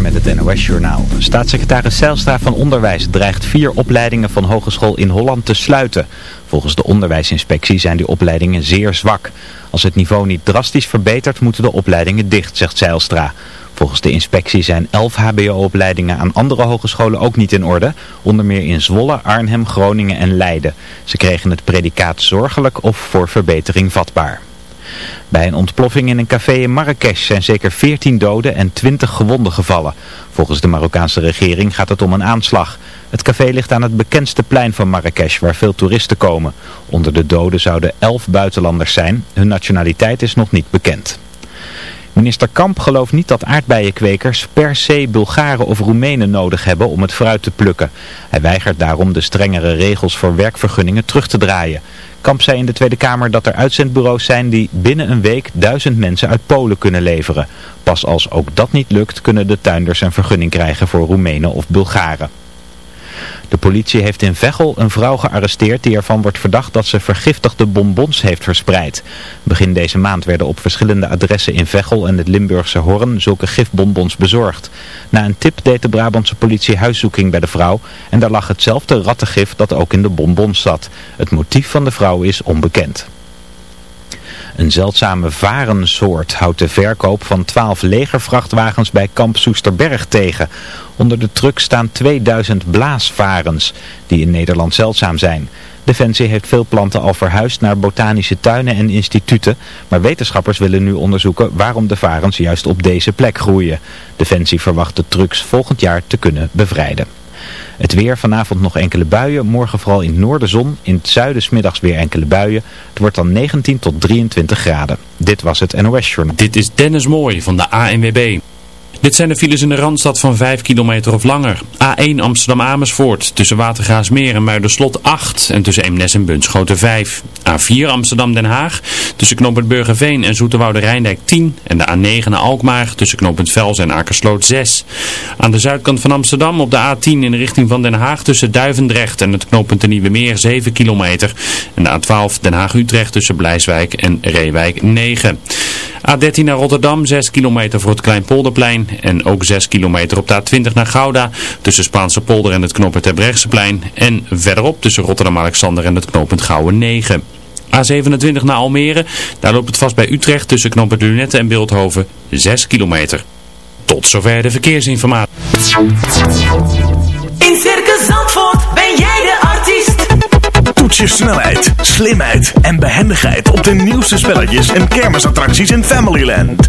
Met het NOS Journaal. Staatssecretaris Zijlstra van Onderwijs dreigt vier opleidingen van hogeschool in Holland te sluiten. Volgens de onderwijsinspectie zijn die opleidingen zeer zwak. Als het niveau niet drastisch verbetert moeten de opleidingen dicht, zegt Zijlstra. Volgens de inspectie zijn elf hbo-opleidingen aan andere hogescholen ook niet in orde. Onder meer in Zwolle, Arnhem, Groningen en Leiden. Ze kregen het predicaat zorgelijk of voor verbetering vatbaar. Bij een ontploffing in een café in Marrakesh zijn zeker 14 doden en 20 gewonden gevallen. Volgens de Marokkaanse regering gaat het om een aanslag. Het café ligt aan het bekendste plein van Marrakesh waar veel toeristen komen. Onder de doden zouden 11 buitenlanders zijn. Hun nationaliteit is nog niet bekend. Minister Kamp gelooft niet dat aardbeienkwekers per se Bulgaren of Roemenen nodig hebben om het fruit te plukken. Hij weigert daarom de strengere regels voor werkvergunningen terug te draaien. Kamp zei in de Tweede Kamer dat er uitzendbureaus zijn die binnen een week duizend mensen uit Polen kunnen leveren. Pas als ook dat niet lukt kunnen de tuinders een vergunning krijgen voor Roemenen of Bulgaren. De politie heeft in Veghel een vrouw gearresteerd die ervan wordt verdacht dat ze vergiftigde bonbons heeft verspreid. Begin deze maand werden op verschillende adressen in Veghel en het Limburgse Horn zulke gifbonbons bezorgd. Na een tip deed de Brabantse politie huiszoeking bij de vrouw en daar lag hetzelfde rattengif dat ook in de bonbons zat. Het motief van de vrouw is onbekend. Een zeldzame varensoort houdt de verkoop van 12 legervrachtwagens bij kamp Soesterberg tegen. Onder de truck staan 2000 blaasvarens, die in Nederland zeldzaam zijn. Defensie heeft veel planten al verhuisd naar botanische tuinen en instituten, maar wetenschappers willen nu onderzoeken waarom de varens juist op deze plek groeien. Defensie verwacht de trucks volgend jaar te kunnen bevrijden. Het weer, vanavond nog enkele buien, morgen vooral in het noorden zon, in het zuiden smiddags weer enkele buien. Het wordt dan 19 tot 23 graden. Dit was het NOS Journal. Dit is Dennis Mooij van de ANWB. Dit zijn de files in de Randstad van 5 kilometer of langer. A1 Amsterdam-Amersfoort tussen Watergraasmeer en Muiderslot 8 en tussen Eemnes en Bunschoten 5. A4 Amsterdam-Den Haag tussen knooppunt Burgerveen en Zoeterwoude Rijndijk 10 en de A9 naar Alkmaar tussen knooppunt Vels en Akersloot 6. Aan de zuidkant van Amsterdam op de A10 in de richting van Den Haag tussen Duivendrecht en het knooppunt de Nieuwe Meer 7 kilometer. En de A12 Den Haag-Utrecht tussen Blijswijk en Reewijk 9. A13 naar Rotterdam 6 kilometer voor het Kleinpolderplein en ook 6 kilometer op de A20 naar Gouda tussen Spaanse polder en het knooppunt Terbrechtseplein en verderop tussen Rotterdam-Alexander en het knooppunt Gouwen 9. A27 naar Almere, daar loopt het vast bij Utrecht tussen knooppunt Lunette en Beeldhoven 6 kilometer. Tot zover de verkeersinformatie. In Circus Zandvoort ben jij de artiest. Toets je snelheid, slimheid en behendigheid op de nieuwste spelletjes en kermisattracties in Familyland.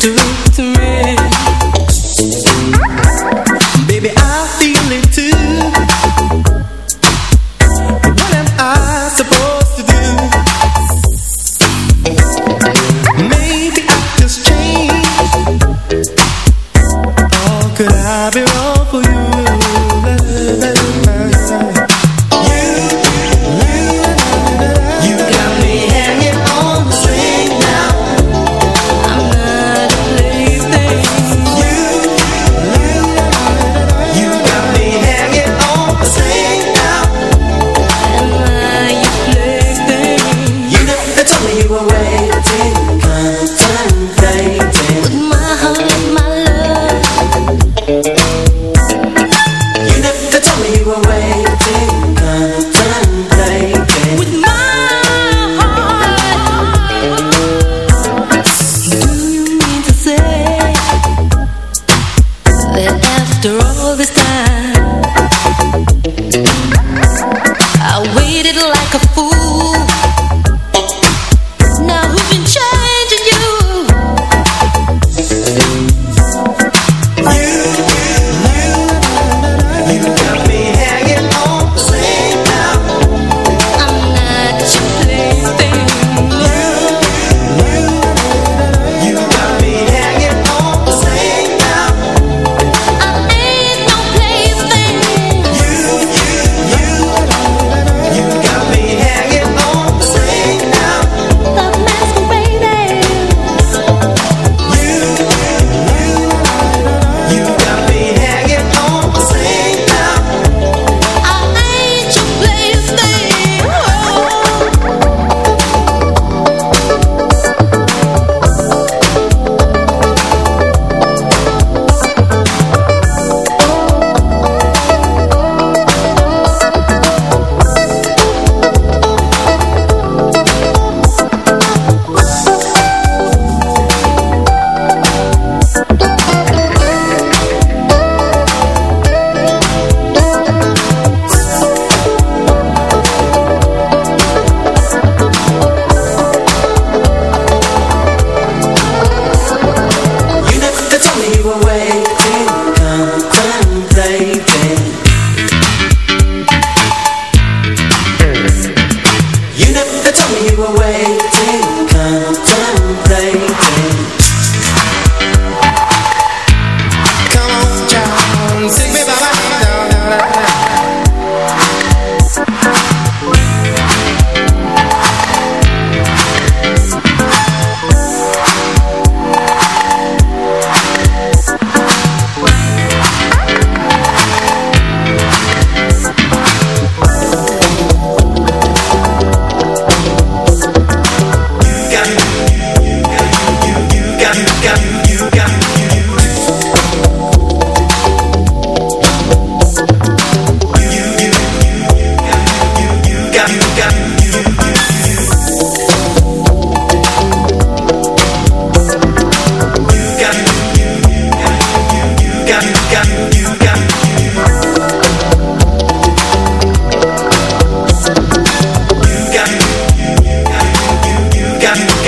to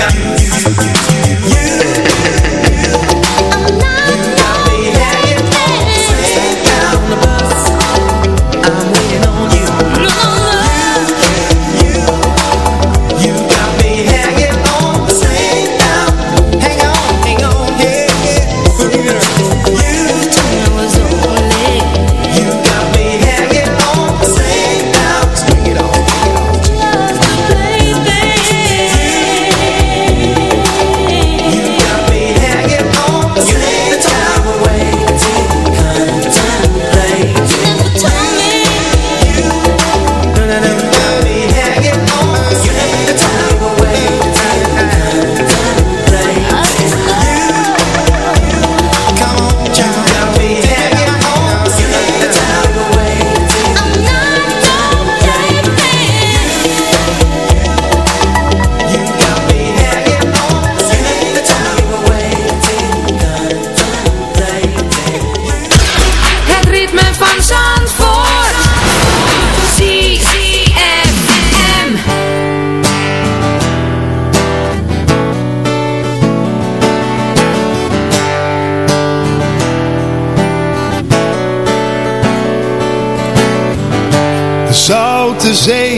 Yeah.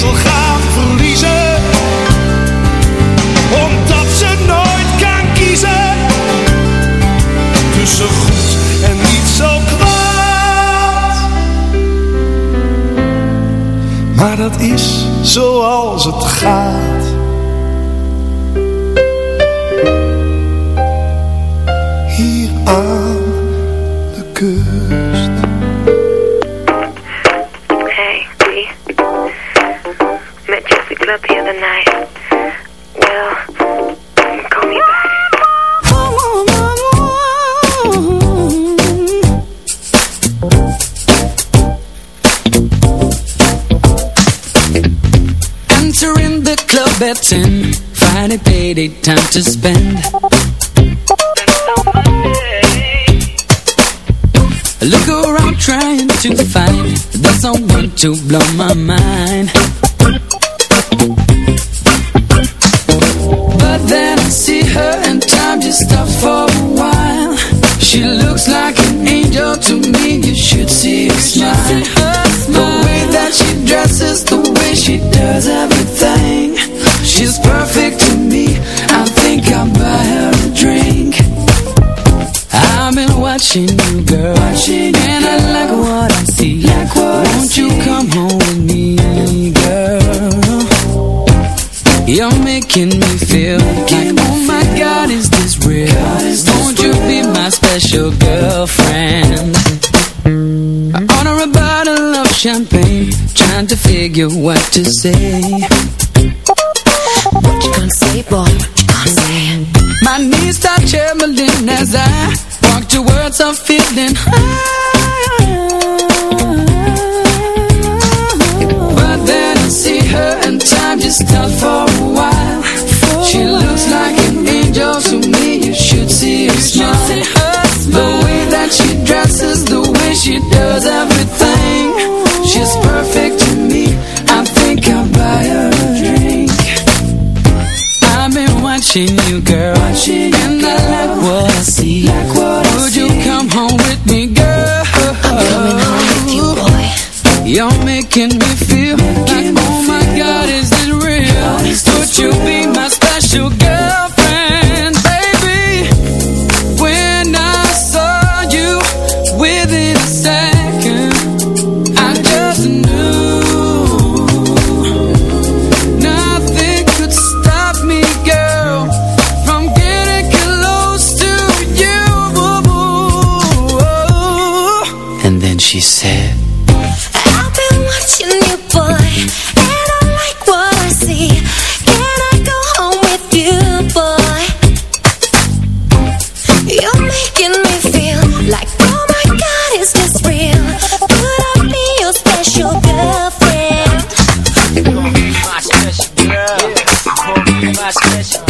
zal gaan verliezen. Omdat ze nooit kan kiezen Tussen goed en niet zo kwaad. Maar dat is zoals het gaat Friday time to spend. I Look around trying to find The someone to blow my mind watching you, girl Watching And I like what I see Like what Won't you come home with me, girl You're making me feel like, oh my God, is this real? Won't you be my special girlfriend? I order a bottle of champagne Trying to figure what to say What you gonna say, boy? What you gonna say? My knees start trembling as I towards a feeling high. But then I see her and time just stops for my special girl. Pour me my special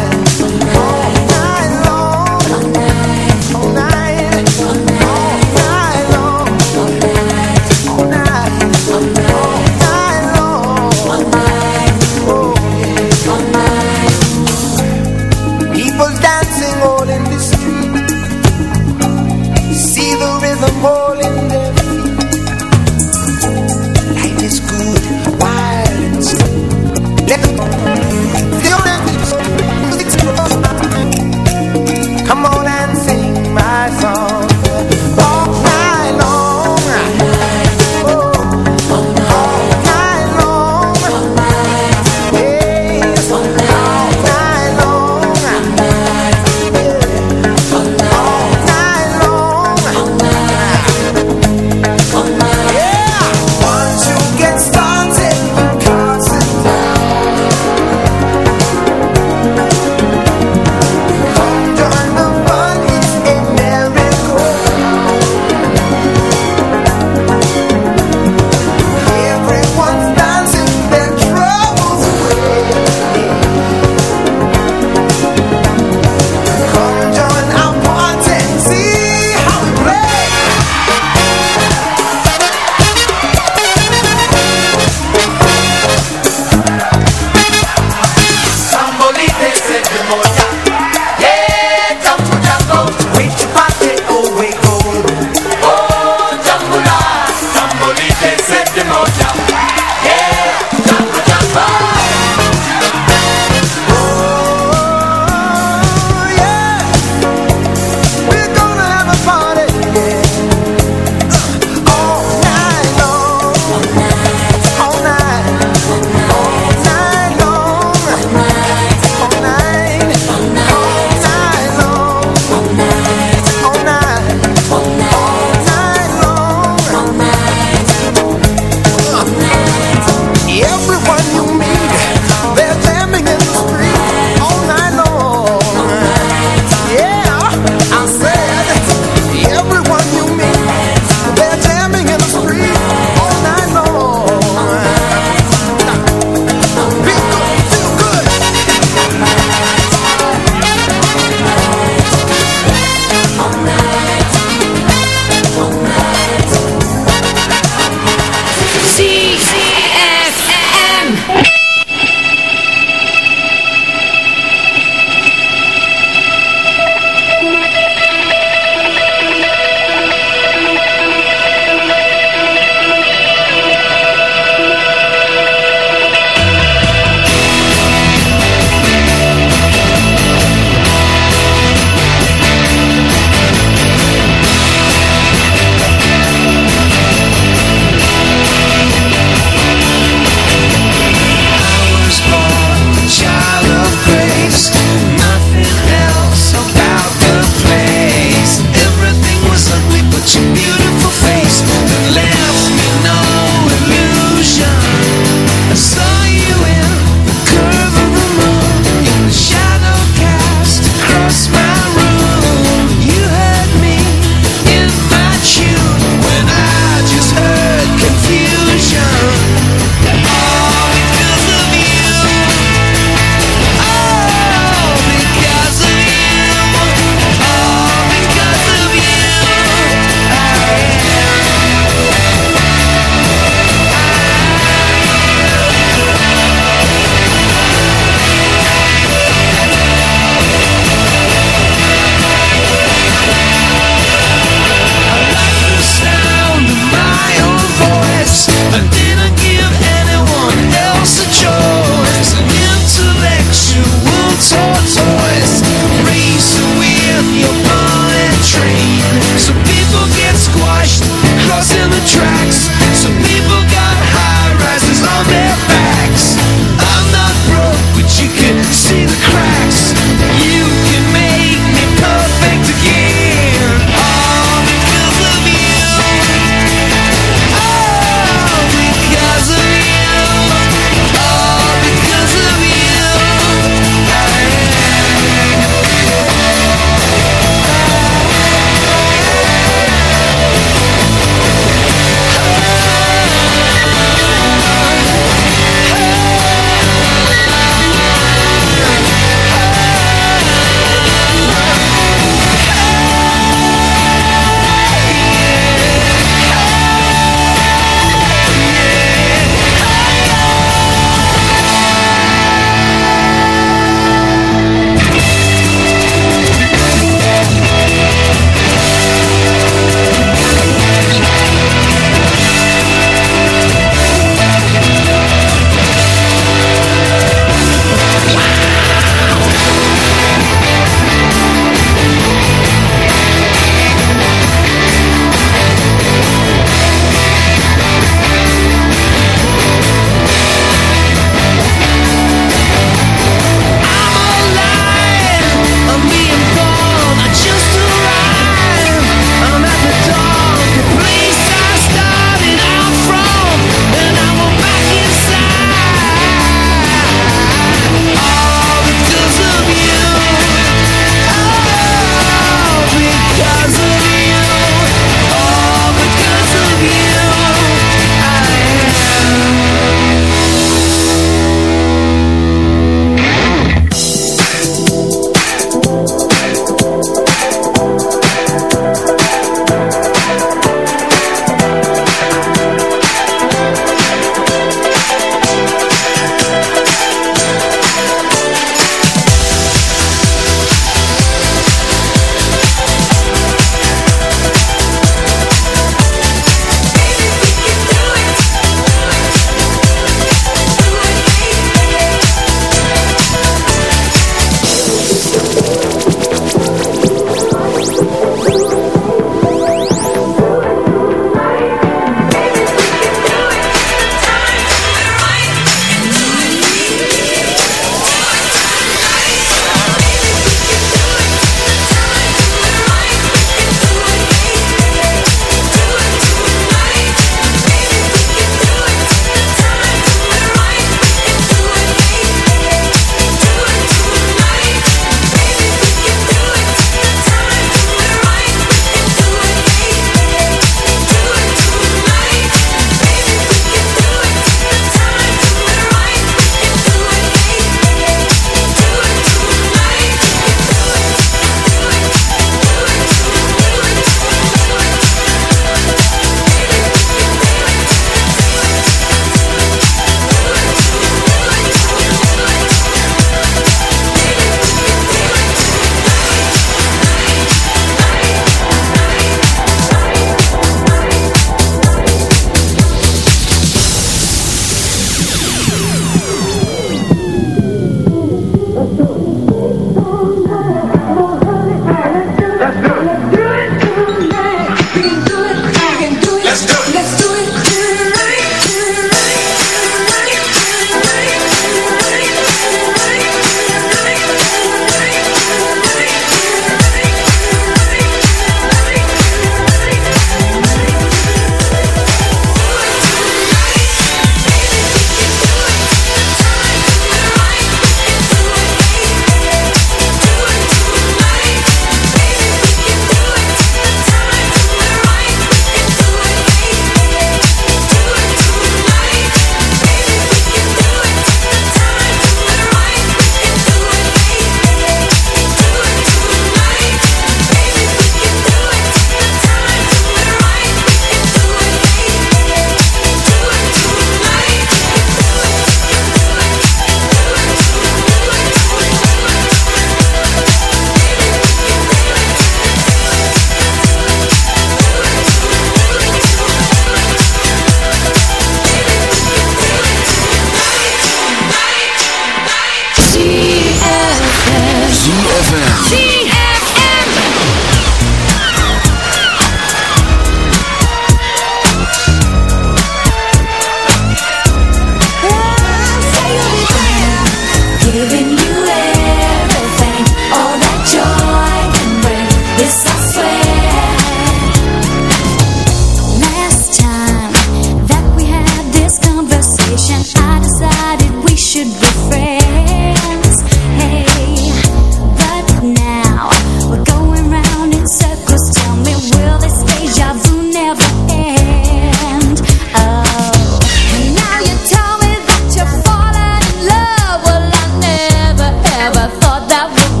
dat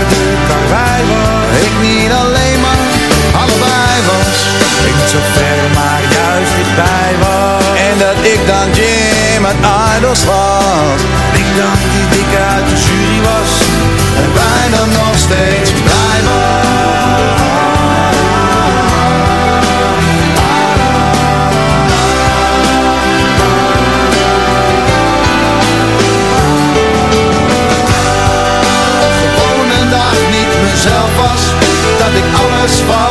zo ver, maar juist dichtbij was. En dat ik dan Jim uit Idols was. Ik dan die dikke uit de jury was. En bijna nog steeds blij niet mezelf was Dat ik alles was